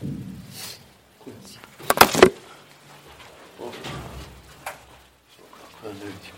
Gut. Oh. So, kann ich.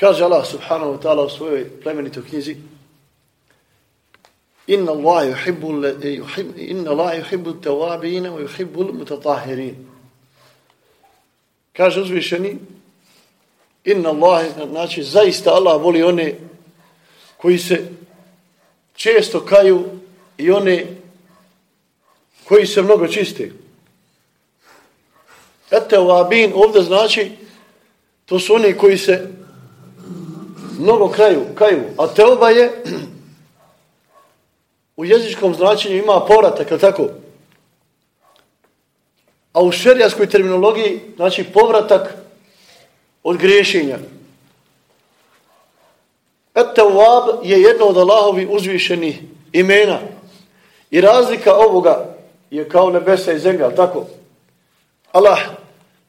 Kaže Allah subhanahu wa ta'ala u svojoj plemenitoj knjizi Inna Allah yuhibbu inna Allah yuhibbu tawabin wa yuhibbu mutatahirin. Kaže uzvišeni Inna Allah znači zaista Allah voli one koji se često kaju i one koji se mnogo čiste. Etawabin ovdje znači to su oni koji se mnogo kraju, kaju. A teoba je u jezičkom značenju ima povratak, je tako? A u šerijaskoj terminologiji znači povratak od griješenja. Etewab je jedno od Allahovi uzvišenih imena. I razlika ovoga je kao nebesa i zemlja, tako? Allah,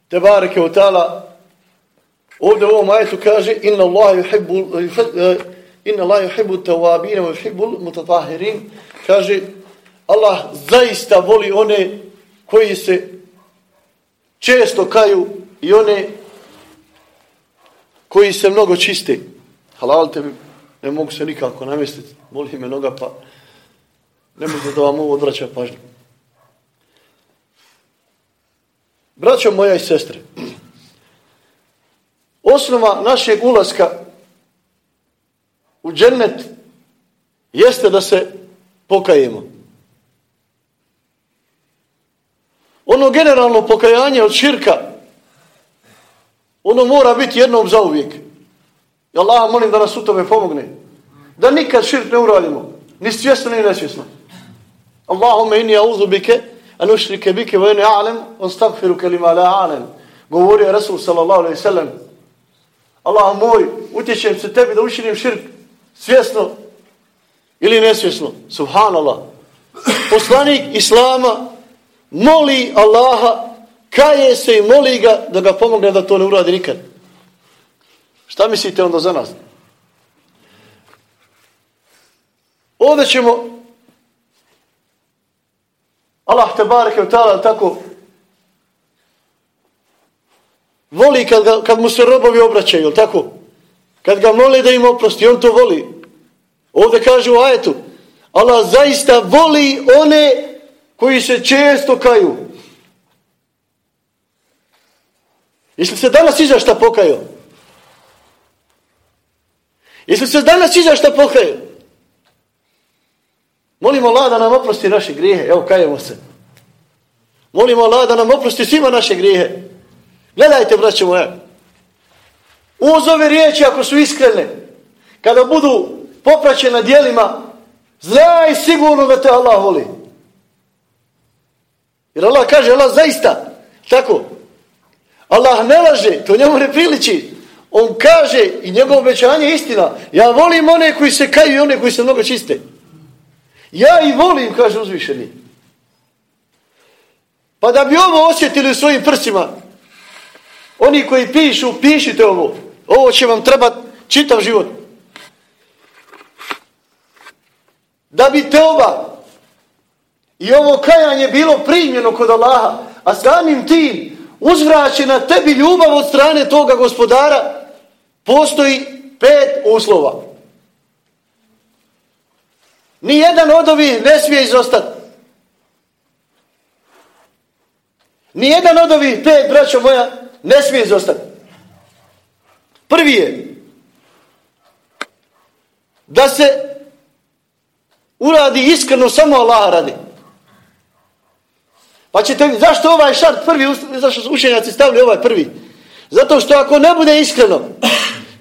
te bareke u ta'ala, Ovdje u ovom ajetu kaže inna Allah yuhibbu inna Allah yuhibbu tawabin wa yuhibbu mutatahirin. Kaže Allah zaista voli one koji se često kaju i one koji se mnogo čiste. Halal te ne mogu se nikako namestiti. Boli me noga pa ne mogu da vam ovo odvraća pažnju. Braćo moja i sestre, Osnova našeg ulaska u džennet jeste da se pokajemo. Ono generalno pokajanje od širka, ono mora biti jednom za uvijek. I Allah molim da nas u tome pomogne. Da nikad širk ne uradimo. Ni svjesno ni nesvjesno. Allahumme inni auzu bike, an ušrike bike, wa inni a'lem, on stagfiru lima la a'lem. Govorio Rasul sallallahu alaihi sallam, Allah moj, utječem se tebi da učinim širk svjesno ili nesvjesno. Subhanallah. Poslanik Islama moli Allaha, kaje se i moli ga da ga pomogne da to ne uradi nikad. Šta mislite onda za nas? Ovdje ćemo Allah te bareke tako Voli kad, ga, kad mu se robovi obraćaju, tako? Kad ga mole da im oprosti, on to voli. Ovdje kaže u ajetu, Allah zaista voli one koji se često kaju. Jesi se danas iza šta pokajao? Jesu se danas izašta pokaju? Molimo Allah da nam oprosti naše grijehe. Evo, kajemo se. Molimo Allah da nam oprosti svima naše grijehe. Gledajte, braće moja. Uz ove riječi, ako su iskrene, kada budu popraćene dijelima, znaj sigurno da te Allah voli. Jer Allah kaže, Allah zaista, tako, Allah ne laže, to njemu ne priliči. On kaže i njegovo obećanje je istina. Ja volim one koji se kaju i one koji se mnogo čiste. Ja i volim, kaže uzvišeni. Pa da bi ovo osjetili u svojim prsima, oni koji pišu, pišite ovo. Ovo će vam trebati čitav život. Da bi te oba i ovo kajanje bilo primljeno kod Allaha, a samim tim uzvraćena tebi ljubav od strane toga gospodara, postoji pet uslova. Nijedan od ovih ne smije izostati. Nijedan od ovih pet, braćo moja, ne smije izostati. Prvi je da se uradi iskreno samo Allah radi. Pa ćete zašto ovaj šart prvi, zašto učenjaci stavili ovaj prvi? Zato što ako ne bude iskreno,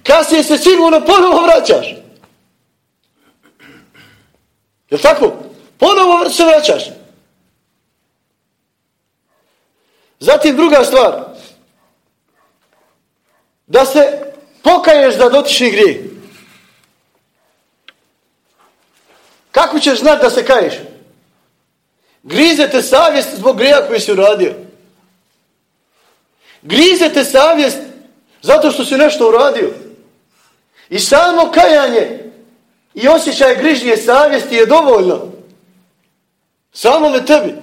kasnije se sigurno ponovo vraćaš. Je tako? Ponovo se vraćaš. Zatim druga stvar. Da se pokaješ za dotični grijeh. Kako ćeš znati da se kaješ? Grizete savjest zbog grija koji si uradio. Grizete savjest zato što si nešto uradio. I samo kajanje i osjećaj grižnje savjesti je dovoljno. Samo me tebi.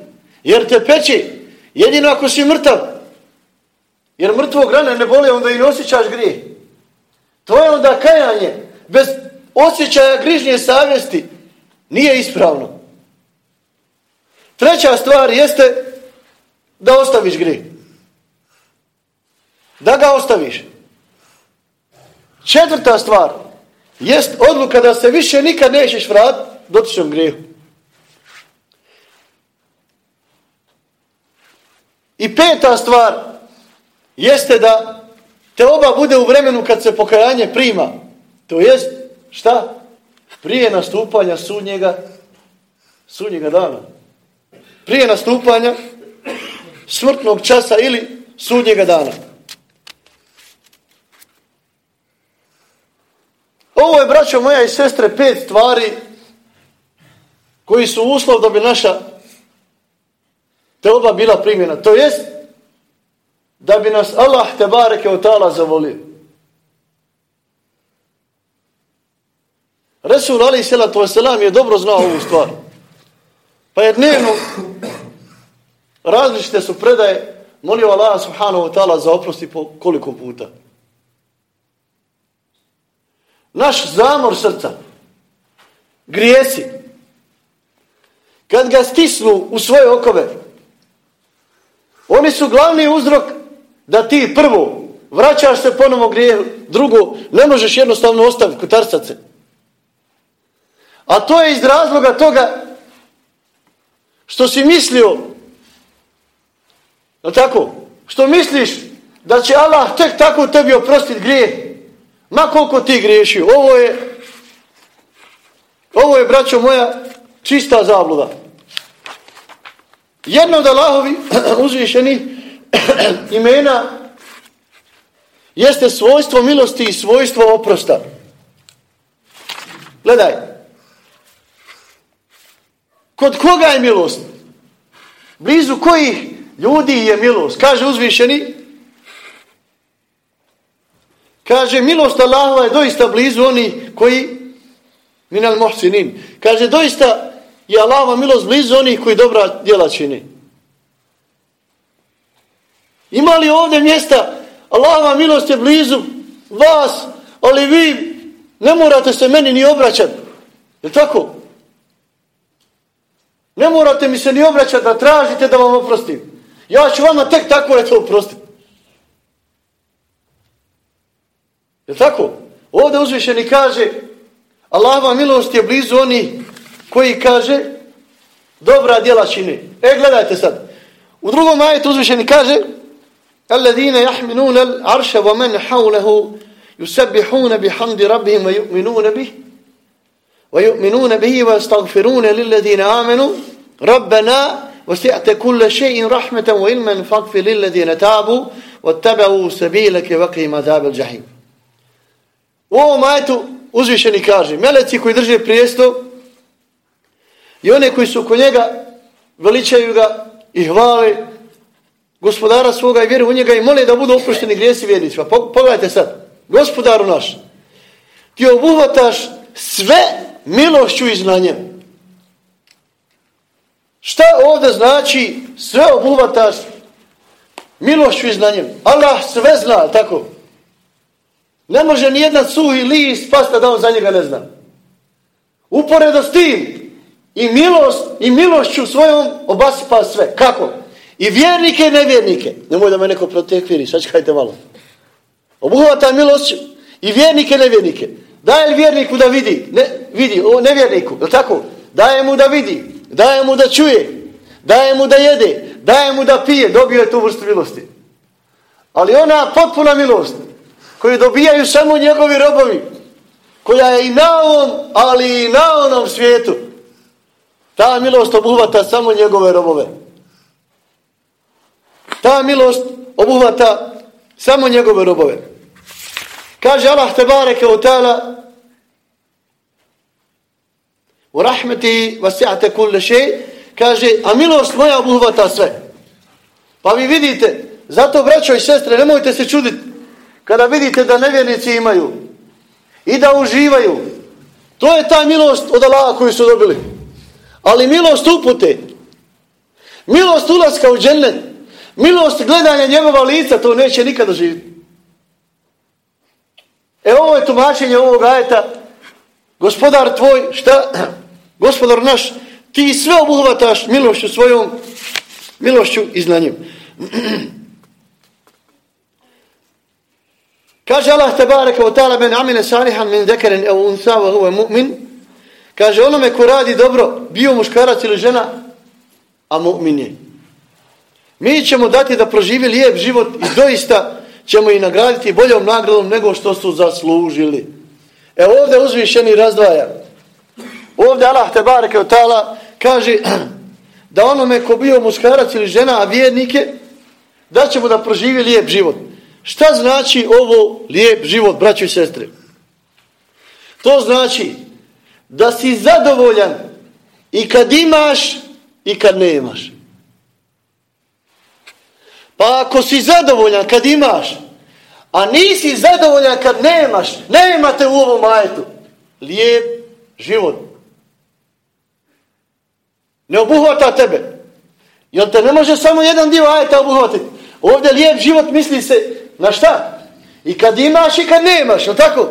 Jer te peći. Jedino ako si mrtav. Jer mrtvog rane ne boli, onda i ne osjećaš grije. To je onda kajanje. Bez osjećaja grižnje savjesti nije ispravno. Treća stvar jeste da ostaviš grijeh. Da ga ostaviš. Četvrta stvar jest odluka da se više nikad nećeš vratiti dotičnom grijehu. I peta stvar jeste da te oba bude u vremenu kad se pokajanje prima. To jest, šta? Prije nastupanja sudnjega, sudnjega dana prije nastupanja smrtnog časa ili sudnjega dana. Ovo je, braćo moja i sestre, pet stvari koji su uslov da bi naša teoba bila primjena. To jest da bi nas Allah te bareke od tala zavolio. Resul Ali Selatu Veselam je dobro znao ovu stvar. Pa je dnevno različite su predaje molio Allah subhanahu wa ta'ala za oprosti po koliko puta. Naš zamor srca, grijesi, kad ga stisnu u svoje okove, oni su glavni uzrok da ti prvo vraćaš se ponovo grije, drugo ne možeš jednostavno ostaviti kutarcace. A to je iz razloga toga što si mislio, no tako, što misliš da će Allah tek tako tebi oprostiti grije, ma koliko ti griješi, ovo je, ovo je, braćo moja, čista zabluda. Jedno od Allahovi uzvišeni imena jeste svojstvo milosti i svojstvo oprosta. Gledaj, Kod koga je milost? Blizu kojih ljudi je milost? Kaže uzvišeni. Kaže milost Allahova je doista blizu oni koji minal mohsinin. Kaže doista je Allahova milost blizu onih koji dobra djela čini. Ima li ovdje mjesta Allahova milost je blizu vas, ali vi ne morate se meni ni obraćati. Je tako? Ne morate mi se ni obraćati da tražite da vam oprostim. Ja ću vama tek tako eto oprostiti. Je tako? Ovdje uzvišeni kaže Allahova milost je blizu oni koji kaže dobra djela čini. E, gledajte sad. U drugom ajetu uzvišeni kaže الذين يحملون العرش ومن حوله يسبحون بحمد ربهم ويؤمنون به ويؤمنون به ويستغفرون للذين آمنوا. ربنا وسعت كل شيء رحمة وإلما فاغفر للذين تابوا واتبعوا سبيلك وقهم عذاب الجحيم. U ovom ajetu uzvišeni kaže, meleci koji drže prijesto i one koji su oko njega veličaju ga i hvale gospodara svoga i vjeruju u njega i mole da budu oprošteni grijesi vjernicima. Pogledajte sad, gospodaru naš, ti obuhvataš sve milošću i znanjem. Šta ovdje znači sve obuhvataš milošću i znanjem? Allah sve zna, tako? Ne može ni jedan suhi list pasta da on za njega ne zna. Uporedo s tim i milost i milošću svojom obasipa sve. Kako? I vjernike i nevjernike. Nemoj da me neko protekviri, sačekajte malo. Obuhvata milošću i vjernike i nevjernike. Daje li vjerniku da vidi? Ne, vidi, o nevjerniku, je tako? Daje mu da vidi, daje mu da čuje, daje mu da jede, daje mu da pije, dobio je tu vrstu milosti. Ali ona potpuna milost, koju dobijaju samo njegovi robovi, koja je i na ovom, ali i na onom svijetu, ta milost obuhvata samo njegove robove. Milost obuhvata samo njegove robove. Kaže Allah te bareke u ta'ala u rahmeti vasi'ate kulle še kaže, a milost moja obuhvata sve. Pa vi vidite, zato braćo i sestre, nemojte se čuditi kada vidite da nevjernici imaju i da uživaju. To je ta milost od Allaha koju su dobili. Ali milost upute, milost ulaska u džennet, milost gledanja njegova lica, to neće nikada živjeti. E ovo je tumačenje ovog ajeta. Gospodar tvoj, šta? Gospodar naš, ti sve obuhvataš milošću svojom, milošću i znanjem. Kaže Allah tebareke wa ta'ala men amine salihan min zekeren evo unsa huve mu'min. Kaže onome ko radi dobro, bio muškarac ili žena, a mu'min je. Mi ćemo dati da proživi lijep život i doista ćemo i nagraditi boljom nagradom nego što su zaslužili. E ovdje uzvišeni razdvaja. Ovdje Allah te bareke tala kaže da onome ko bio muškarac ili žena, a vjernike, da ćemo da proživi lijep život. Šta znači ovo lijep život, braćo i sestre? To znači da si zadovoljan i kad imaš i kad nemaš. Pa ako si zadovoljan kad imaš, a nisi zadovoljan kad nemaš, nemate u ovom majetu. Lijep život. Ne obuhvata tebe. Jer te ne može samo jedan dio ajeta obuhvatiti. Ovdje lijep život misli se na šta? I kad imaš i kad nemaš, je tako?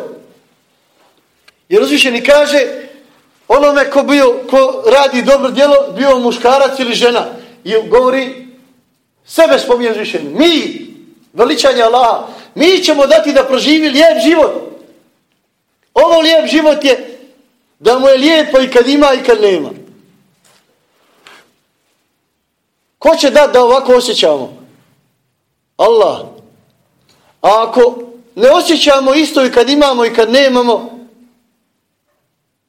Jer uzvišeni kaže onome ko, bio, ko radi dobro djelo, bio muškarac ili žena. I govori Sebe spominje uzvišeni. Mi, veličanje Allaha, mi ćemo dati da proživi lijep život. Ovo lijep život je da mu je lijepo i kad ima i kad nema. Ko će dati da ovako osjećamo? Allah. A ako ne osjećamo isto i kad imamo i kad nemamo,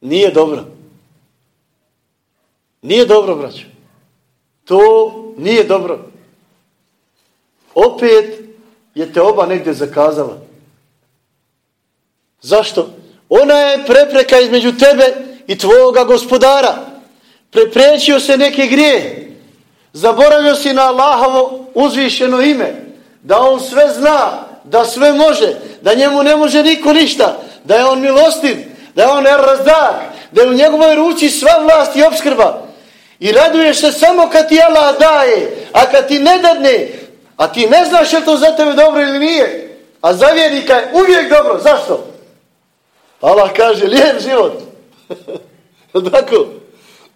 nije dobro. Nije dobro, braćo. To nije dobro opet je te oba negdje zakazala. Zašto? Ona je prepreka između tebe i tvoga gospodara. Preprečio se neke grije. Zaboravio si na Allahovo uzvišeno ime. Da on sve zna, da sve može, da njemu ne može niko ništa, da je on milostiv, da je on razdar, da je u njegovoj ruci sva vlast i obskrba. I raduješ se samo kad ti Allah daje, a kad ti ne dadne, a ti ne znaš je to za tebe dobro ili nije. A za vjernika je uvijek dobro. Zašto? Allah kaže, lijep život. Tako.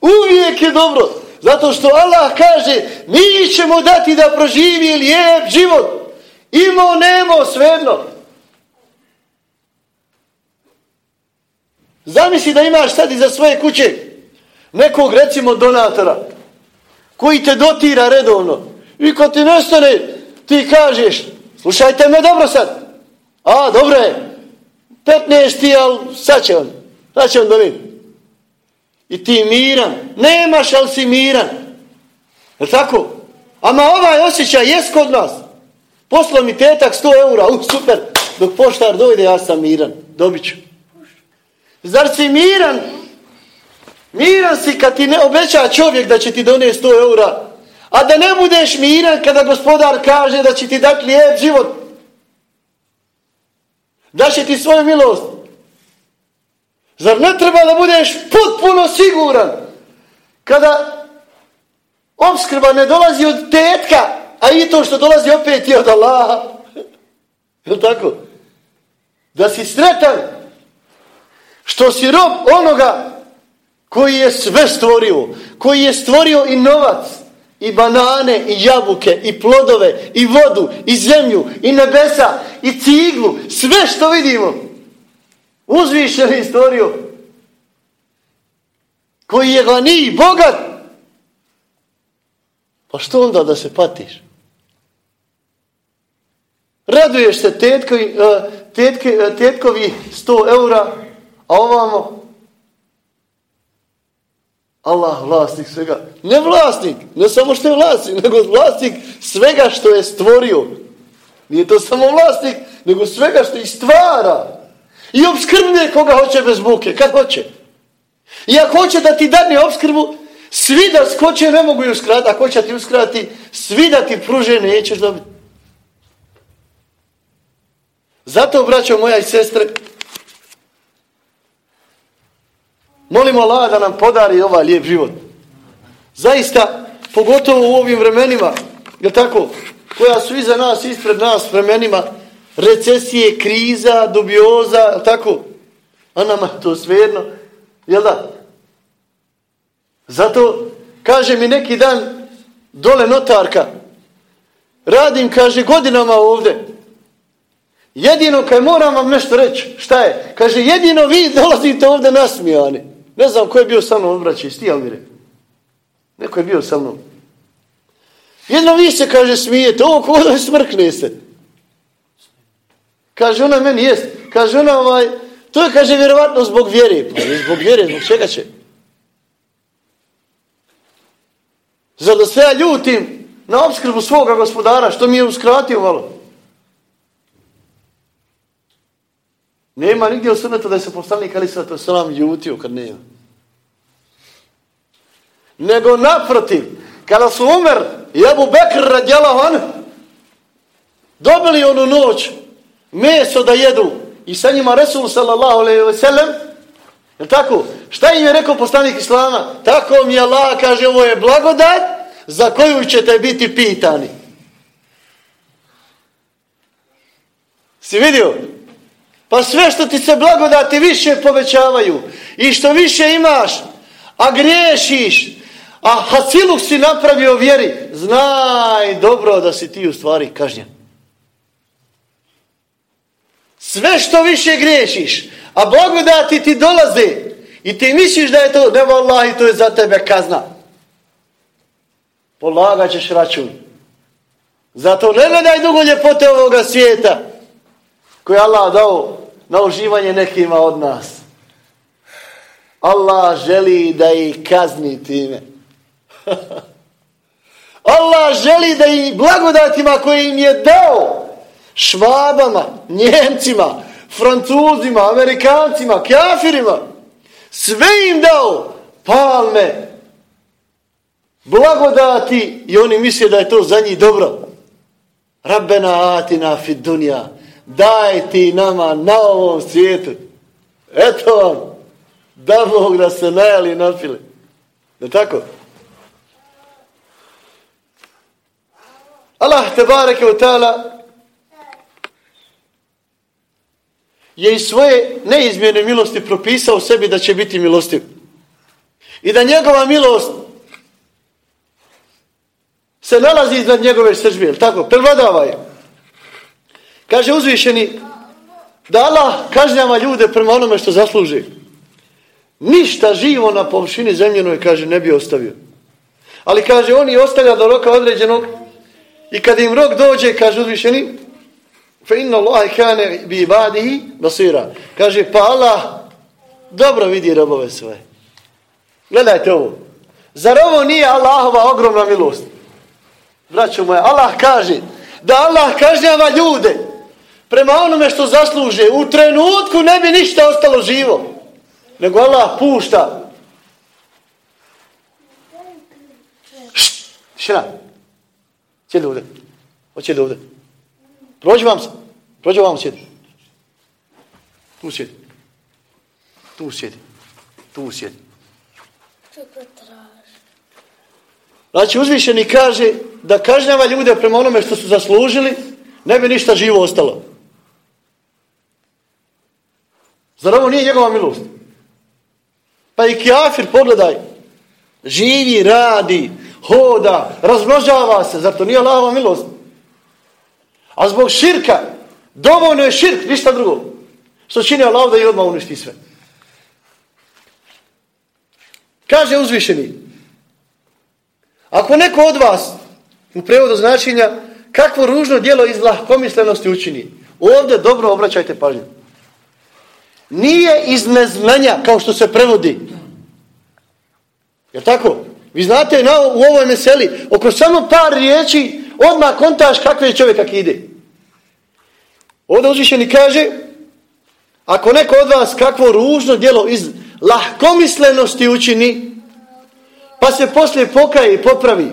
Uvijek je dobro. Zato što Allah kaže, mi ćemo dati da proživi lijep život. Imao, nemo, svejedno. Zamisli da imaš sad iza svoje kuće nekog recimo donatora koji te dotira redovno i kad ti nestane ti kažeš slušajte me dobro sad. A dobro je. 15 ti ali sad će on sad će on doniti i ti miran. Nemaš ali si miran. Je tako? ama ovaj osjećaj jest kod nas. Poslo mi tetak 100 eura uh, super. Dok poštar dojde ja sam miran. Dobit ću. Zar si miran? Miran si kad ti ne obeća čovjek da će ti donijeti 100 eura. A da ne budeš miran kada gospodar kaže da će ti dati lijep život. Da će ti svoju milost. Zar ne treba da budeš potpuno siguran kada obskrba ne dolazi od tetka, a i to što dolazi opet je od Allaha. Je tako? Da si sretan što si rob onoga koji je sve stvorio, koji je stvorio i novac, i banane, i jabuke, i plodove, i vodu, i zemlju, i nebesa, i ciglu, sve što vidimo. Uzvišen je stvorio. Koji je gani, bogat. Pa što onda da se patiš? Raduješ se tetkovi, eh, tetke, eh, tetkovi 100 eura, a ovamo Allah vlasnik svega. Ne vlasnik, ne samo što je vlasnik, nego vlasnik svega što je stvorio. Nije to samo vlasnik, nego svega što i stvara. I obskrbne koga hoće bez buke, kad hoće. I ako hoće da ti dadne obskrbu, svi da skoče ne mogu ju uskrati, ako hoće ti uskrati, svi da ti pruže nećeš dobiti. Zato, braćo moja i sestre, Molimo Allah da nam podari ovaj lijep život. Zaista, pogotovo u ovim vremenima, je tako, koja su iza nas, ispred nas vremenima, recesije, kriza, dubioza, je tako, a nama to svejedno, jel da? Zato, kaže mi neki dan, dole notarka, radim, kaže, godinama ovde, jedino kaj moram vam nešto reći, šta je? Kaže, jedino vi dolazite ovde nasmijani. Ne znam ko je bio sa mnom odbraći, sti Almire. Neko je bio sa mnom. Jedno vi se, kaže, smijete, ovo kodo smrkne se. Kaže ona meni, jest. Kaže ona, ovaj, to je, kaže, vjerovatno zbog vjere. Pa zbog vjere, zbog čega će? Da se ja ljutim na obskrbu svoga gospodara, što mi je uskratio malo? Nema nigdje u da je se poslanik Ali Svato Salam ljutio kad nema. Nego naprotiv, kada su Umer i Abu Bekr radjala van, dobili onu noć meso da jedu i sa njima Resul sallallahu alaihi wa sallam, je tako? Šta im je rekao poslanik Islama? Tako mi Allah kaže, ovo je blagodat za koju ćete biti pitani. Si vidio? Pa sve što ti se blagodati više povećavaju i što više imaš, a griješiš, a haciluk si napravio vjeri, znaj dobro da si ti u stvari kažnjen. Sve što više griješiš, a blagodati ti dolaze i ti misliš da je to, ne vallahi, to je za tebe kazna. Polagat ćeš račun. Zato ne gledaj dugo ljepote ovoga svijeta koje Allah dao na uživanje nekima od nas. Allah želi da ih kazni time. Allah želi da ih blagodatima koje im je dao švabama, njemcima, francuzima, amerikancima, kafirima, sve im dao palme, blagodati i oni misle da je to za njih dobro. Rabbena atina fid dunja daj ti nama na ovom svijetu. Eto vam, da Bog da se najali i napili. Je tako? Allah te bareke u je i svoje neizmjene milosti propisao sebi da će biti milostiv. I da njegova milost se nalazi iznad njegove sržbe. Tako, prevladava je. Kaže uzvišeni da Allah kažnjava ljude prema onome što zasluži. ništa živo na površini zemljenoj, kaže, ne bi ostavio. Ali kaže, oni ostavlja do roka određenog i kad im rok dođe, kaže uzvišeni, fe inna Allahe kane bi ibadihi basira. Kaže, pa Allah dobro vidi robove svoje. Gledajte ovo. Zar ovo nije Allahova ogromna milost? Braćo moja, Allah kaže da Allah kažnjava ljude prema onome što zasluže. U trenutku ne bi ništa ostalo živo. Nego Allah pušta. Šina. Sjedi ovdje. Hoće ovdje. Prođi vam se. Prođi vam sjedi. Tu sjedi. Tu sjedi. Tu sjedi. Znači uzvišeni kaže da kažnjava ljude prema onome što su zaslužili, ne bi ništa živo ostalo. Zar ovo nije njegova milost? Pa i kjafir, pogledaj, živi, radi, hoda, razmnožava se, zar to nije Allahova milost? A zbog širka, dovoljno je širk, ništa drugo. Što čini Allah da i odmah uništi sve. Kaže uzvišeni, ako neko od vas u prevodu značenja kakvo ružno dijelo iz lahkomislenosti učini, ovdje dobro obraćajte pažnju. Nije iz neznanja kao što se prevodi. Je tako? Vi znate na, u ovoj meseli, oko samo par riječi, odmah kontaš kakve je čovjek kak ide. Ovdje uzvišeni kaže, ako neko od vas kakvo ružno djelo iz lahkomislenosti učini, pa se poslije pokaje i popravi,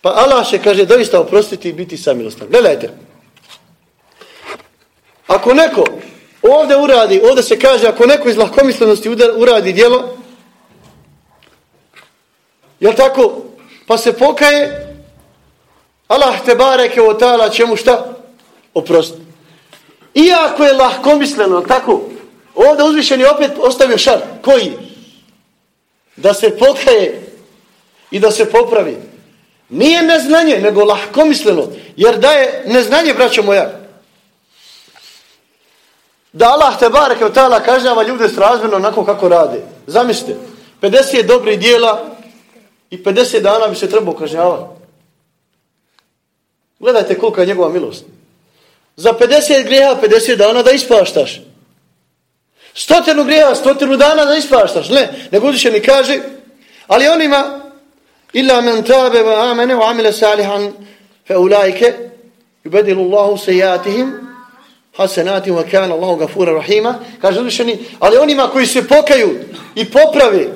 pa Allah će, kaže, doista oprostiti i biti samilostan. Gledajte. Ako neko ovdje uradi, ovdje se kaže, ako neko iz lahkomislenosti uradi djelo, jel tako, pa se pokaje, Allah te bareke o mu šta? Oprostiti. Iako je lahkomisleno, tako, ovdje uzvišeni opet ostavio šar. Koji? Da se pokaje i da se popravi. Nije neznanje, nego lahkomisleno. Jer da je neznanje, braćo moja, da Allah te bareke od ta'ala kažnjava ljude srazmjerno onako kako rade. Zamislite, 50 dobrih dijela i 50 dana bi se trebao kažnjavati. Gledajte kolika je njegova milost. Za 50 grijeha 50 dana da ispaštaš. Stotinu grijeha, stotinu dana da ispaštaš. Ne, nego uzvišeni kaže, ali onima illa men tabe wa amene wa amile salihan fe ulajke yubedilu Allahu sejatihim hasenatim wa kana Allahu gafura rahima. Kaže uzvišeni, ali onima koji se pokaju i poprave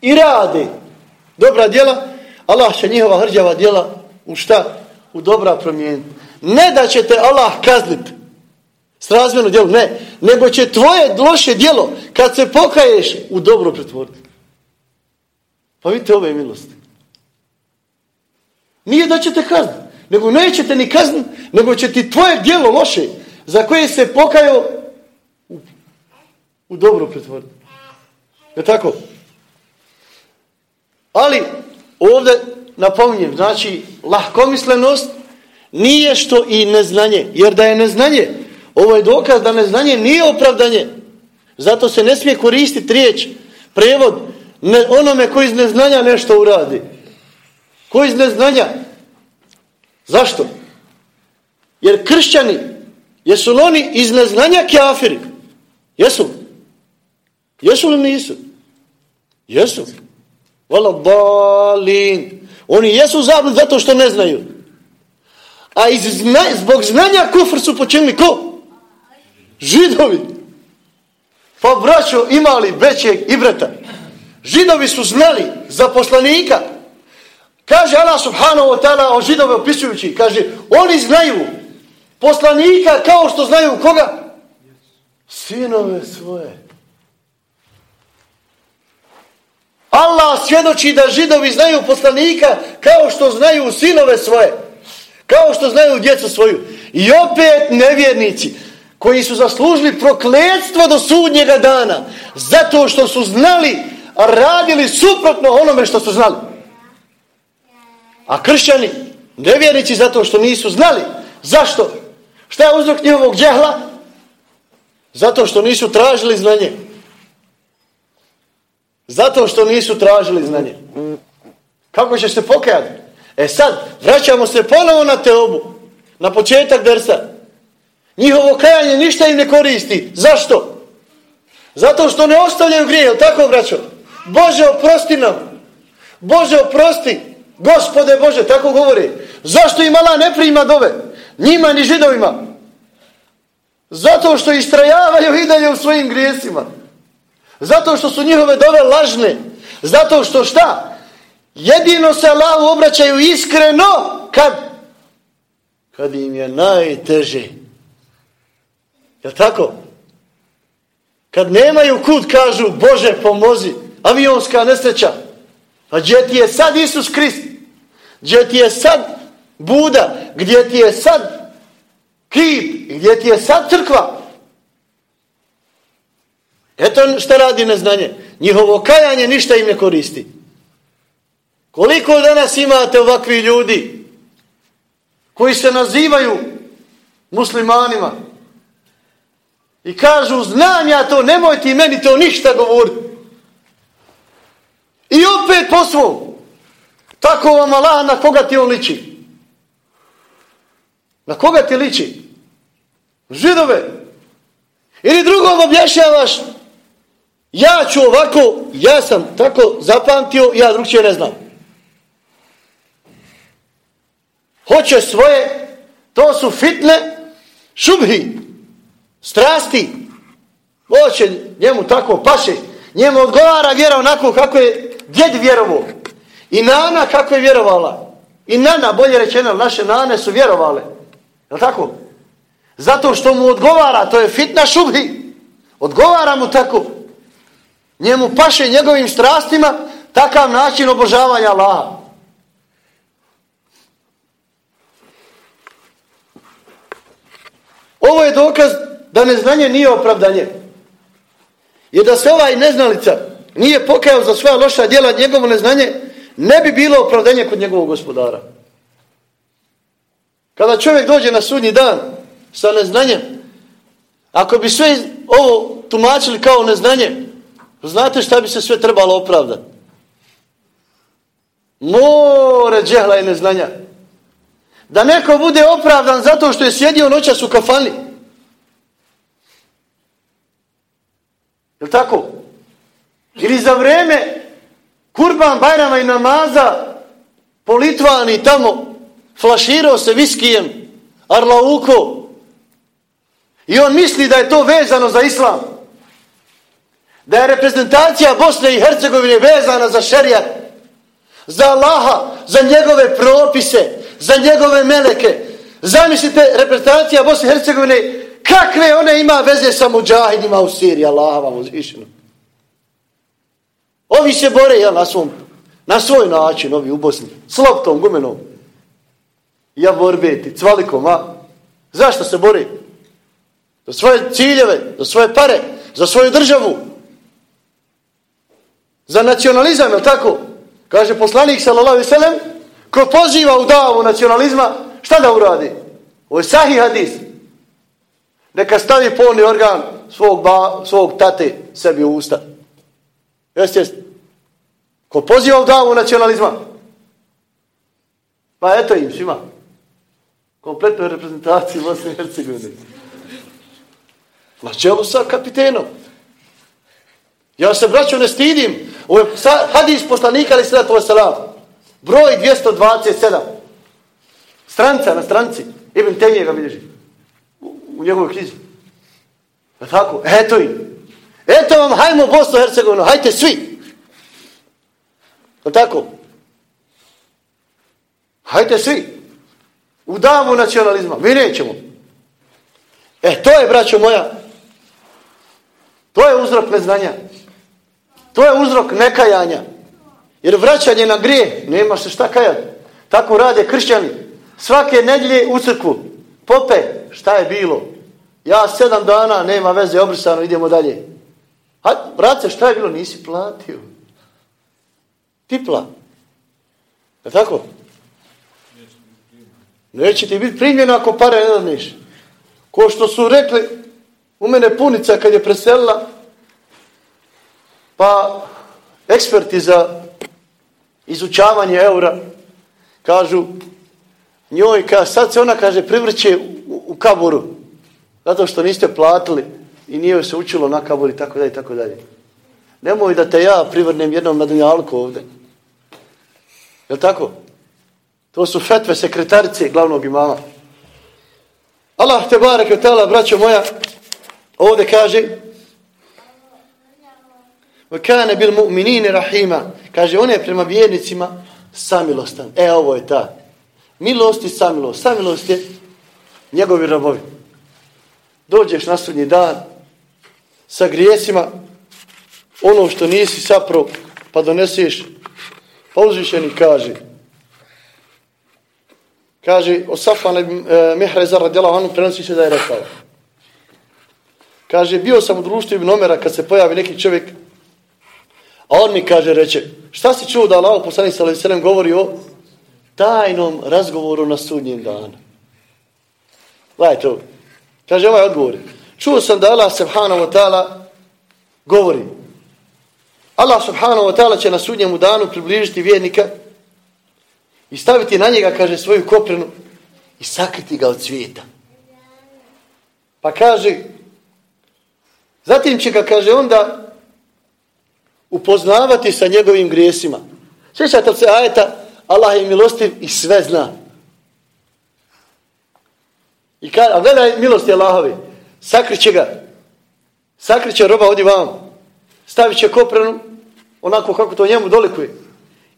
i rade dobra djela, Allah će njihova hrđava djela u šta? U dobra promijeniti. Ne da će te Allah kazniti s razmjenu djelu, ne. Nego će tvoje loše djelo, kad se pokaješ, u dobro pretvoriti. Pa vidite ove milosti. Nije da ćete kazniti, nego nećete ni kazniti, nego će ti tvoje djelo loše, za koje se pokajao, u, u dobro pretvoriti. Je tako? Ali, ovdje napominjem, znači, lahkomislenost nije što i neznanje. Jer da je neznanje, ovo je dokaz da neznanje nije opravdanje. Zato se ne smije koristiti riječ, prevod, ne, onome koji iz neznanja nešto uradi. Koji iz neznanja? Zašto? Jer kršćani, jesu li oni iz neznanja kafiri? Jesu Jesu li nisu? Jesu. Vala balin. Oni jesu zabud zato što ne znaju. A iz zna, zbog znanja kufr su počinili ko? Židovi. Pa braćo imali većeg i brata. Židovi su znali za poslanika. Kaže Allah subhanahu wa ta'ala o židove opisujući. Kaže oni znaju poslanika kao što znaju koga? Sinove svoje. Allah svjedoči da židovi znaju poslanika kao što znaju sinove svoje. Kao što znaju djecu svoju. I opet nevjernici koji su zaslužili prokledstvo do sudnjega dana zato što su znali, a radili suprotno onome što su znali. A kršćani, nevjernici zato što nisu znali. Zašto? Šta je uzrok njihovog džehla? Zato što nisu tražili znanje. Zato što nisu tražili znanje. Kako će se pokajati? E sad, vraćamo se ponovo na teobu. Na početak versa. Njihovo kajanje ništa im ne koristi. Zašto? Zato što ne ostavljaju grije, tako vraćao? Bože oprosti nam. Bože oprosti. Gospode Bože, tako govori. Zašto im Allah ne prima dove? Njima ni židovima. Zato što istrajavaju i dalje u svojim grijesima. Zato što su njihove dove lažne. Zato što šta? Jedino se Allahu obraćaju iskreno kad? Kad im je najteže. Jel tako? Kad nemaju kud kažu Bože pomozi. Avionska nesreća. Pa gdje ti je sad Isus Krist? Gdje ti je sad Buda? Gdje ti je sad kip? Gdje ti je sad crkva? Eto što radi neznanje. Njihovo kajanje ništa im ne koristi. Koliko danas imate ovakvi ljudi koji se nazivaju muslimanima i kažu znam ja to, nemoj ti meni to ništa govoriti. I opet po. Tako vam Allah na koga ti on liči. Na koga ti liči? Židove. Ili drugom objašnjavaš ja ću ovako, ja sam tako zapamtio, ja drugčije ne znam. Hoće svoje, to su fitne šubhi, strasti. Hoće njemu tako paše. Njemu odgovara vjera onako kako je djed vjerovao. I nana kako je vjerovala. I nana, bolje rečeno, naše nane su vjerovale. Je tako? Zato što mu odgovara, to je fitna šubhi. Odgovara mu tako. Njemu paše njegovim strastima takav način obožavanja Allaha. Ovo je dokaz da neznanje nije opravdanje. Jer da se ovaj neznalica nije pokajao za svoja loša djela njegovo neznanje, ne bi bilo opravdanje kod njegovog gospodara. Kada čovjek dođe na sudnji dan sa neznanjem, ako bi sve ovo tumačili kao neznanje, znate šta bi se sve trebalo opravdati? More džehla i neznanja. Da neko bude opravdan zato što je sjedio noćas u kafani. Je tako? Ili za vreme kurban Bajrama i namaza po Litvani tamo flaširao se viskijem arlauko i on misli da je to vezano za islam. Da je reprezentacija Bosne i Hercegovine vezana za šerijat, za Allaha, za njegove propise, za njegove meleke. Zamislite reprezentacija Bosne i Hercegovine kakve one ima veze sa muđahidima u Siriji, Allaha vam uzvišeno. Ovi se bore ja, na, svom, na svoj način, ovi u Bosni, s loptom, gumenom. Ja borbeti, cvalikom, a? Zašto se bori? Za svoje ciljeve, za svoje pare, za svoju državu. Za nacionalizam, je tako? Kaže poslanik sallallahu sallam, ko poziva u davu nacionalizma, šta da uradi? Ovo je sahih hadis. Neka stavi polni organ svog, ba, svog tate sebi u usta. Jeste, jeste. Ko poziva u davu nacionalizma. Pa eto im svima. Kompletnoj reprezentaciji Bosne i Hercegovine. Na čelu sa kapitenom. Ja se braćo ne stidim. Ovo je hadis poslanika ali sada to salam. Broj 227. Stranca na stranci. Ibn Temije ga bilježi. U, u njegovoj knjizi. Pa tako? Eto im. Eto vam, hajmo Bosnu i Hercegovinu. Hajte svi. Pa tako? Hajte svi. U davu nacionalizma. Mi nećemo. E, to je, braćo moja, to je uzrok neznanja. To je uzrok nekajanja. Jer vraćanje na grije, nema se šta kajati. Tako rade kršćani. Svake nedlje u crkvu. Pope, šta je bilo? Ja sedam dana, nema veze, obrisano, idemo dalje. A, brace, šta je bilo? Nisi platio. Ti pla. Je tako? Neće ti biti primljeno ako pare ne dadneš. Ko što su rekli, u mene punica kad je preselila, pa eksperti za izučavanje eura kažu njoj, ka, sad se ona kaže privrće u, u kaburu zato što niste platili i nije se učilo na kabur i tako dalje i tako dalje. Nemoj da te ja privrnem jednom na dunjalku ovdje. Je tako? To su fetve sekretarice glavnog imama. Allah te barek je tala, braćo moja, ovdje kaže bil mu'minine rahima. Kaže, on je prema vjernicima samilostan. E, ovo je ta. Milost i samilost. Samilost je njegovi robovi. Dođeš na sudnji dan sa grijesima, ono što nisi sapro, pa doneseš, pa uzvišeni kaže, kaže, o Safan e, Mihreza radjela Anu prenosi se da je rekao. Kaže, bio sam u društvu Ibn Omera kad se pojavi neki čovjek, a on mi kaže, reče, šta si čuo da Allah poslanik sallallahu govori o tajnom razgovoru na sudnjem danu. Gledajte ovo. Kaže ovaj odgovor. Čuo sam da Allah subhanahu wa ta'ala govori. Allah subhanahu wa ta'ala će na sudnjemu danu približiti vjernika i staviti na njega, kaže, svoju koprenu i sakriti ga od svijeta. Pa kaže, zatim će ga, kaže, onda upoznavati sa njegovim grijesima. Sjećate se ajeta, Allah je milostiv i sve zna. I kada, a gledaj milosti Allahovi, sakriće ga, sakriće roba ovdje vam, stavit će koprenu, onako kako to njemu dolikuje.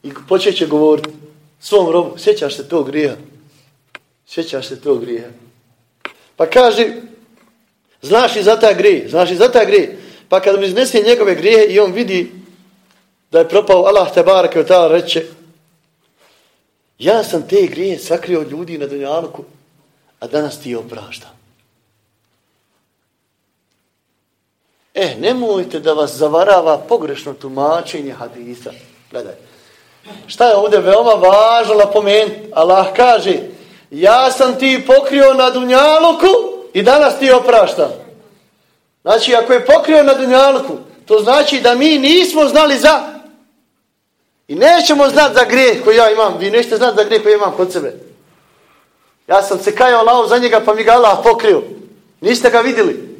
I počet će govoriti svom robu, sjećaš se tog grija, sjećaš se tog grija. Pa kaže, znaš li za ta grije, znaš li za ta grije, pa kad mu iznese njegove grije i on vidi da je propao Allah te barake od reče, ja sam te grije sakrio ljudi na Dunjaluku, a danas ti je opraštam. E, nemojte da vas zavarava pogrešno tumačenje hadisa. Gledaj. Šta je ovdje veoma važno napomenuti? Allah kaže, ja sam ti pokrio na Dunjaluku i danas ti opraštam. Znači, ako je pokrio na Dunjaluku, to znači da mi nismo znali za i nećemo znati za grijeh koji ja imam. Vi nećete znati za grijeh koji imam kod sebe. Ja sam se kajao lao za njega pa mi ga Allah pokrio. Niste ga vidjeli.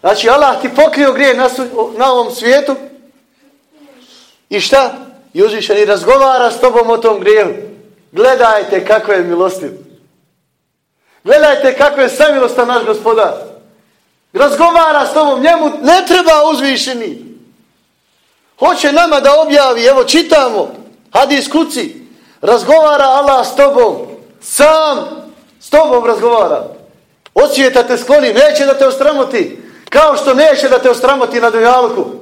Znači Allah ti pokrio grije na, na ovom svijetu i šta? I uzvišen i razgovara s tobom o tom grijehu. Gledajte kako je milostiv. Gledajte kako je samilostan naš gospodar. Razgovara s tobom, njemu ne treba uzvišeni. Hoće nama da objavi, evo čitamo, hadis kuci, razgovara Allah s tobom, sam s tobom razgovara. Od svijeta te skloni, neće da te ostramoti, kao što neće da te ostramoti na dunjalku.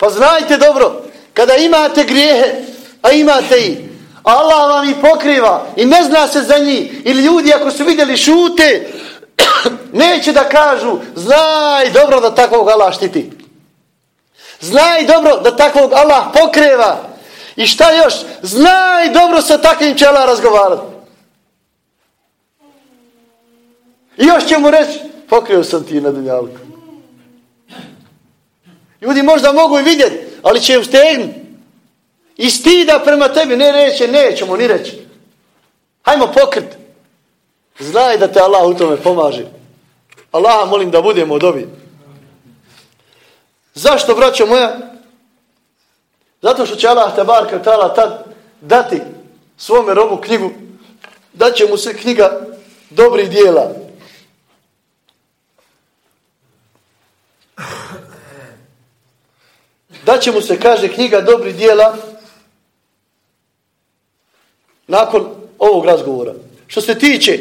Pa znajte dobro, kada imate grijehe, a imate ih, Allah vam ih pokriva i ne zna se za njih, ili ljudi ako su vidjeli šute, neće da kažu, znaj dobro da takvog Allah štiti. Znaj dobro da takvog Allah pokreva. I šta još? Znaj dobro sa takvim će Allah razgovarati. I još će mu reći, pokrio sam ti na dunjalku. Ljudi možda mogu i vidjeti, ali će ustegnuti. I stida prema tebi, ne reće, nećemo ni reći. Hajmo pokrit. Znaj da te Allah u tome pomaže. Allaha molim da budemo dobi. Zašto, braćo moja? Zato što će Allah te bar tala tad dati svome robu knjigu, da će mu se knjiga dobrih dijela. Da će mu se, kaže, knjiga dobrih dijela nakon ovog razgovora. Što se tiče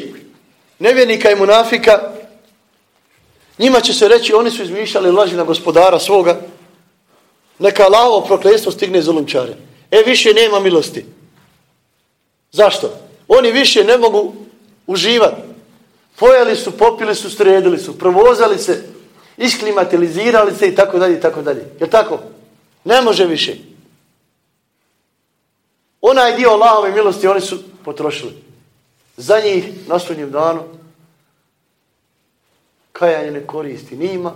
nevjernika i munafika, njima će se reći, oni su izmišljali laži na gospodara svoga, neka lavo prokletstvo stigne zulumčare. E, više nema milosti. Zašto? Oni više ne mogu uživati. Pojeli su, popili su, sredili su, provozali se, isklimatizirali se i tako dalje i tako dalje. Je tako? Ne može više. Onaj dio Allahove milosti oni su potrošili. Za njih na sudnjem danu kajanje ne koristi nima,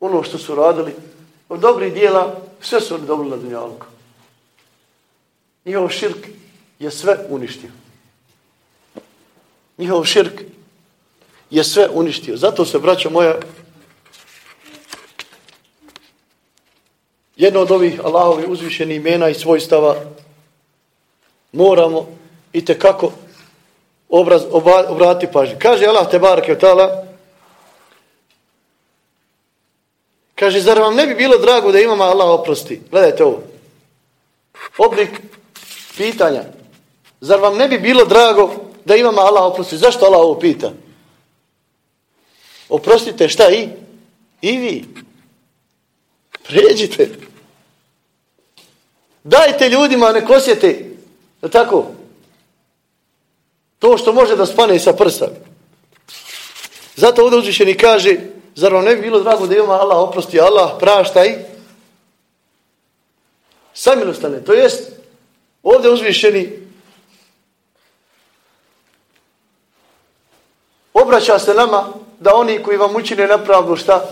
ovo što su radili, od dobrih dijela, sve su oni dobili na dunjalku. Njihov širk je sve uništio. Njihov širk je sve uništio. Zato se, braćo moja, jedno od ovih Allahovi uzvišenih imena i svojstava moramo i kako obraz, oba, obrati pažnju. Kaže Allah te barake tala, kaže, zar vam ne bi bilo drago da imamo Allah oprosti? Gledajte ovo. Oblik pitanja. Zar vam ne bi bilo drago da imamo Allah oprosti? Zašto Allah ovo pita? Oprostite, šta i? I vi. Pređite. Dajte ljudima, ne osjete. Da tako? To što može da spane sa prsa. Zato ovdje uzvišeni kaže, zar vam ne bi bilo drago da ima Allah oprosti, Allah prašta i samilostane. To jest, ovdje uzvišeni obraća se nama da oni koji vam učine napravdu šta?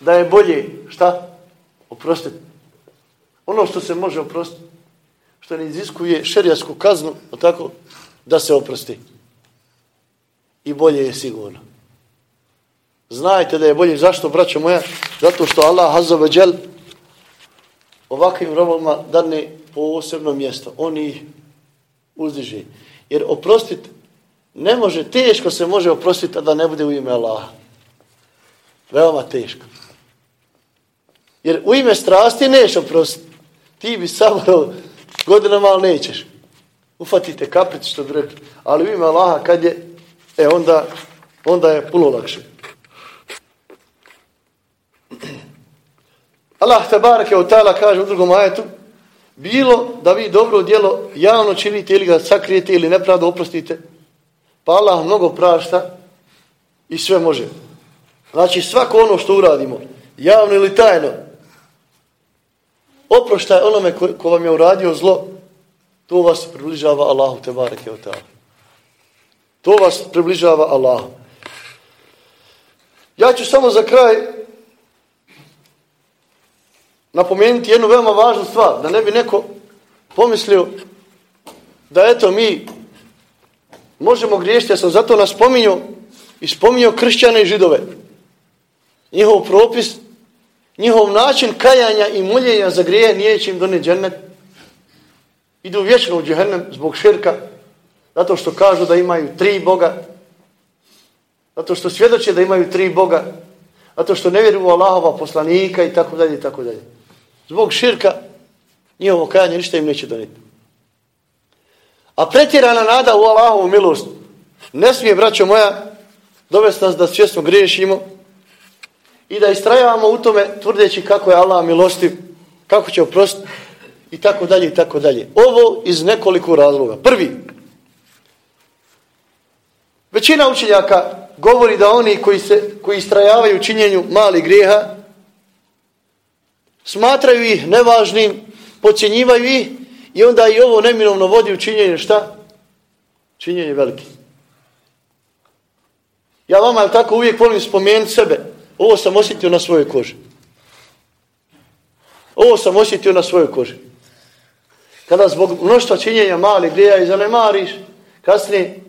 Da je bolje, šta? Oprostiti. Ono što se može oprostiti, što ne iziskuje šerijasku kaznu, tako, da se oprosti. I bolje je sigurno. Znajte da je bolje. Zašto, braćo moja? Zato što Allah Azza ovakvim robama dane posebno mjesto. Oni ih uzdiže. Jer oprostit ne može, teško se može oprostiti, a da ne bude u ime Allaha. Veoma teško. Jer u ime strasti neš oprostiti. Ti bi samo godinama, ali nećeš. Ufatite kaprić, što bi rekli. Ali u ime Allaha kad je, e onda, onda je puno lakše. Allah te barake od tala kaže u drugom ajetu, bilo da vi dobro djelo javno činite ili ga sakrijete ili nepravdu oprostite, pa Allah mnogo prašta i sve može. Znači svako ono što uradimo, javno ili tajno, oproštaj onome ko, ko vam je uradio zlo, to vas približava Allahu te bareke od To vas približava Allahu. Ja ću samo za kraj napomenuti jednu veoma važnu stvar, da ne bi neko pomislio da eto mi možemo griješiti, ja sam zato nas spominjao i spominjao kršćane i židove. Njihov propis, njihov način kajanja i muljenja za grije nije će im donijeti džennet. Idu vječno u džehennem zbog širka, zato što kažu da imaju tri Boga, zato što svjedoče da imaju tri Boga, zato što ne vjeruju u Allahova poslanika i tako dalje i tako dalje. Zbog širka njihovo kajanje ništa im neće donijeti. A pretjerana nada u Allahovu milost ne smije, braćo moja, dovesti nas da svjesno griješimo i da istrajavamo u tome tvrdeći kako je Allah milostiv, kako će oprostiti i tako dalje i tako dalje. Ovo iz nekoliko razloga. Prvi, većina učenjaka govori da oni koji, se, koji istrajavaju činjenju malih grijeha smatraju ih nevažnim, pocijenjivaju ih i onda i ovo neminovno vodi u činjenje šta? Činjenje veliki. Ja vama tako uvijek volim spomenuti sebe. Ovo sam osjetio na svojoj koži. Ovo sam osjetio na svojoj koži. Kada zbog mnoštva činjenja malih grija i zanemariš, kasnije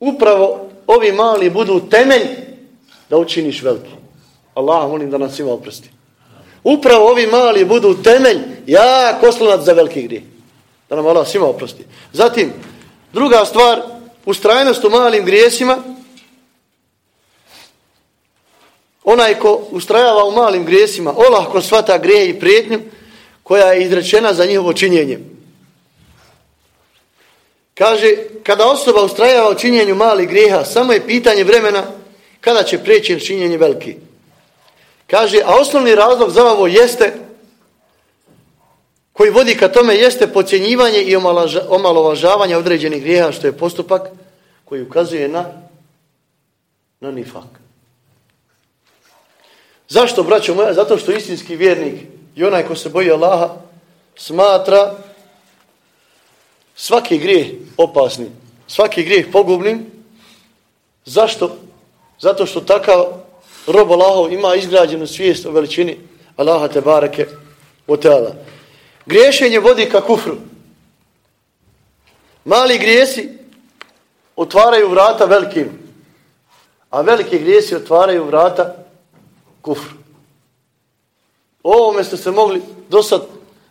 upravo ovi mali budu temelj da učiniš veliki. Allah molim da nas svima oprosti. Upravo ovi mali budu temelj, ja oslonac za veliki grije. Da nam Allah svima oprosti. Zatim, druga stvar, ustrajnost u malim grijesima, onaj ko ustrajava u malim grijesima, olahko svata grije i prijetnju, koja je izrečena za njihovo činjenje. Kaže, kada osoba ustrajava u činjenju malih grijeha, samo je pitanje vremena kada će prijeći činjenje veliki. Kaže, a osnovni razlog za ovo jeste, koji vodi ka tome, jeste pocjenjivanje i omalovažavanje određenih grijeha, što je postupak koji ukazuje na, na nifak. Zašto, braćo moja? Zato što istinski vjernik i onaj ko se boji Allaha smatra svaki grijeh opasnim, svaki grijeh pogubnim. Zašto? Zato što takav rob Allahov ima izgrađenu svijest o veličini Allaha te bareke. Griješenje vodi ka kufru. Mali grijesi otvaraju vrata velikim, a veliki grijesi otvaraju vrata kufru. O ovome ste se mogli do sad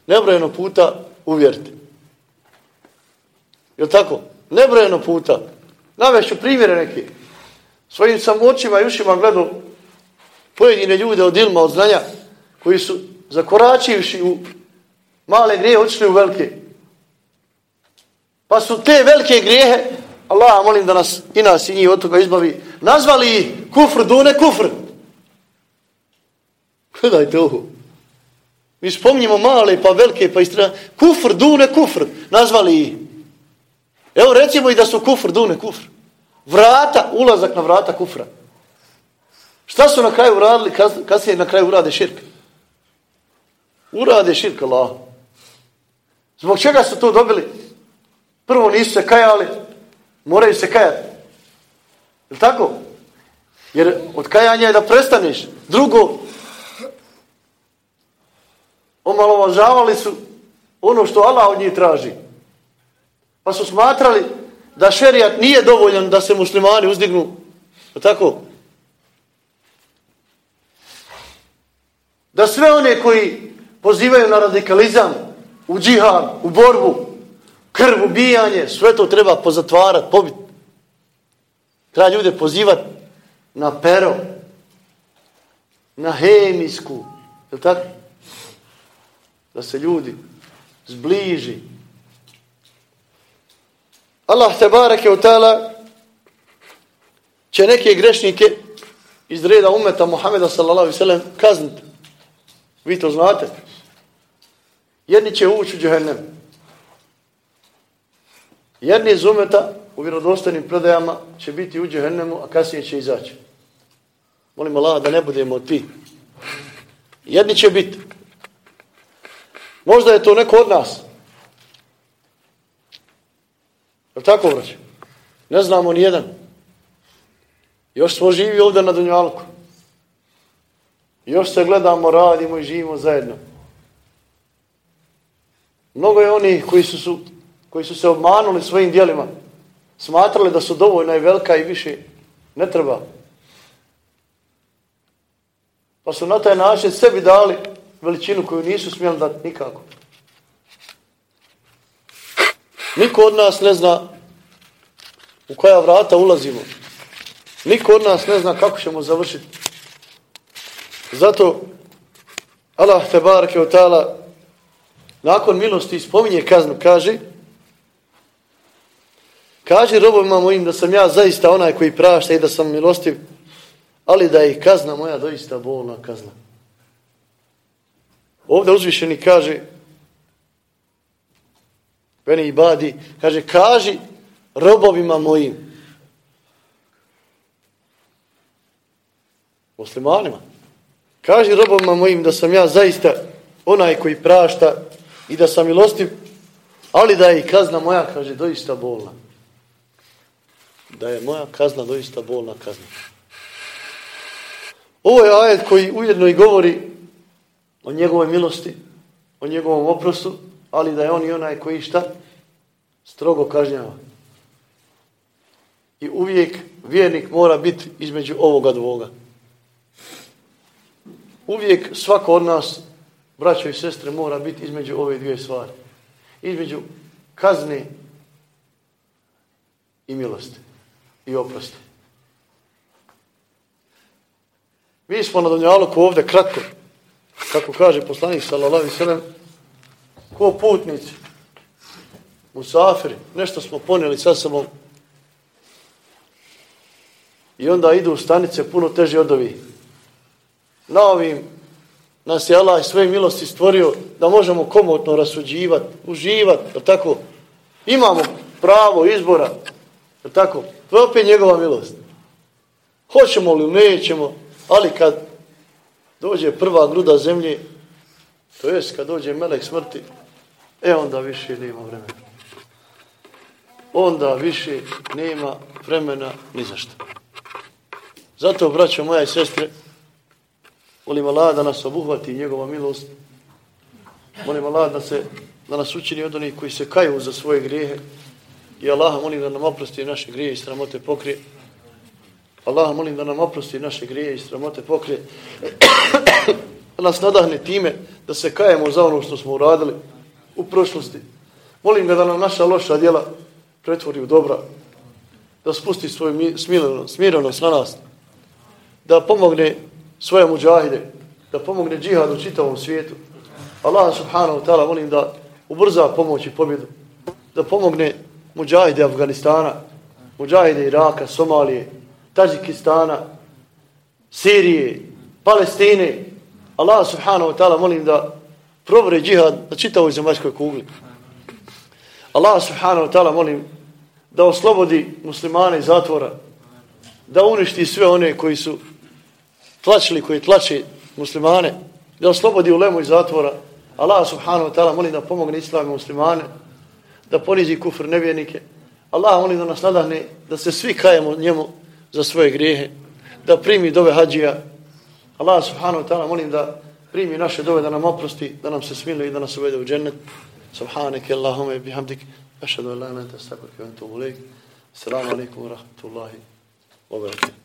nebrojeno puta uvjeriti. Je tako? Nebrojeno puta. Navešću primjere neki. Svojim sam očima i ušima gledao pojedine ljude od ilma, od znanja, koji su zakoračivši u male grije, otišli u velike. Pa su te velike grijehe, Allah molim da nas i nas i njih od toga izbavi, nazvali kufr, dune kufr. Gledajte ovo. Mi spomnimo male pa velike pa istra. Kufr, dune kufr. Nazvali ih. Evo recimo i da su kufr, dune kufr. Vrata, ulazak na vrata kufra. Šta su na kraju uradili, kasnije na kraju urade širk? Urade širk Allah. Zbog čega su to dobili? Prvo nisu se kajali, moraju se kajati. Je tako? Jer od kajanja je da prestaneš. Drugo, omalovažavali su ono što Allah od njih traži. Pa su smatrali da šerijat nije dovoljan da se muslimani uzdignu. Tako? Da sve one koji pozivaju na radikalizam, u džihad, u borbu, krv, ubijanje, sve to treba pozatvarati, pobiti. Treba ljude pozivati na pero, na hemijsku, je tako? Da se ljudi zbliži. Allah te bareke u tala će neke grešnike iz reda umeta Muhameda sallallahu sallam kazniti. Vi to znate. Jedni će ući u džahennem. Jedni iz umeta u vjerodostojnim predajama će biti u džahennemu, a kasnije će izaći. Molim Allah da ne budemo ti. Jedni će biti. Možda je to neko od nas. Je tako, vrać? Ne znamo ni jedan. Još smo živi ovdje na Dunjalku. Još se gledamo, radimo i živimo zajedno. Mnogo je onih koji su, su, koji su se obmanuli svojim dijelima. Smatrali da su dovoljna i velika i više. Ne treba. Pa su na taj način sebi dali veličinu koju nisu smjeli dati nikako. Niko od nas ne zna u koja vrata ulazimo. Niko od nas ne zna kako ćemo završiti. Zato Allah te barake od tala nakon milosti spominje kaznu, kaže kaže robovima mojim da sam ja zaista onaj koji prašta i da sam milostiv, ali da je kazna moja doista bolna kazna. Ovdje uzvišeni kaže Beni Ibadi, kaže, kaži robovima mojim. Muslimanima. Kaži robovima mojim da sam ja zaista onaj koji prašta i da sam milostiv, ali da je i kazna moja, kaže, doista bolna. Da je moja kazna doista bolna kazna. Ovo je ajet koji ujedno i govori o njegovoj milosti, o njegovom oprostu, ali da je on i onaj koji šta? Strogo kažnjava. I uvijek vjernik mora biti između ovoga dvoga. Uvijek svako od nas, braćo i sestre, mora biti između ove dvije stvari. Između kazne i milosti i oprosti. Mi smo na Donjaluku ovdje kratko, kako kaže poslanik sallallahu sallam, ko putnici, musafiri, nešto smo ponijeli sa sobom i onda idu u stanice puno teže od ovih. Na ovim nas je Allah svoje milosti stvorio da možemo komotno rasuđivati, uživati, tako? Imamo pravo izbora, tako? To je opet njegova milost. Hoćemo li, nećemo, ali kad dođe prva gruda zemlje, to jest kad dođe melek smrti, e onda više nema vremena. Onda više nema vremena ni za što. Zato, braćo moja i sestre, Molim Allah da nas obuhvati njegova milost. Molim Allah da, se, da nas učini od onih koji se kaju za svoje grijehe. I Allah molim da nam oprosti naše grije i sramote pokrije. Allah molim da nam oprosti naše grije i sramote pokrije. da nas nadahne time da se kajemo za ono što smo uradili u prošlosti. Molim ga da nam naša loša djela pretvori u dobra. Da spusti svoju smirenost, na nas. Da pomogne svoje muđahide. Da pomogne džihad u čitavom svijetu. Allah subhanahu ta'ala molim da ubrza pomoć i pobjedu. Da pomogne muđahide Afganistana, muđahide Iraka, Somalije, Tadžikistana, Sirije, Palestine. Allah subhanahu wa ta'ala molim da provore džihad na čitavoj zemaljskoj kugli. Allah subhanahu wa ta'ala molim da oslobodi muslimane iz zatvora, da uništi sve one koji su tlačili, koji tlače muslimane, da oslobodi ulemu iz zatvora. Allah subhanahu wa ta'ala molim da pomogne islame muslimane, da ponizi kufr nevjernike. Allah molim da nas nadahne da se svi kajemo njemu za svoje grijehe, da primi dove hađija. Allah subhanahu wa ta'ala molim da primi naše dove, da nam oprosti, da nam se smiluje i da nas uvede u džennet. Subhanak Allahume bihamdik. Ašhadu an la ilaha illa anta astaghfiruka wa atubu ilayk. Assalamu alaykum wa rahmatullahi wa barakatuh.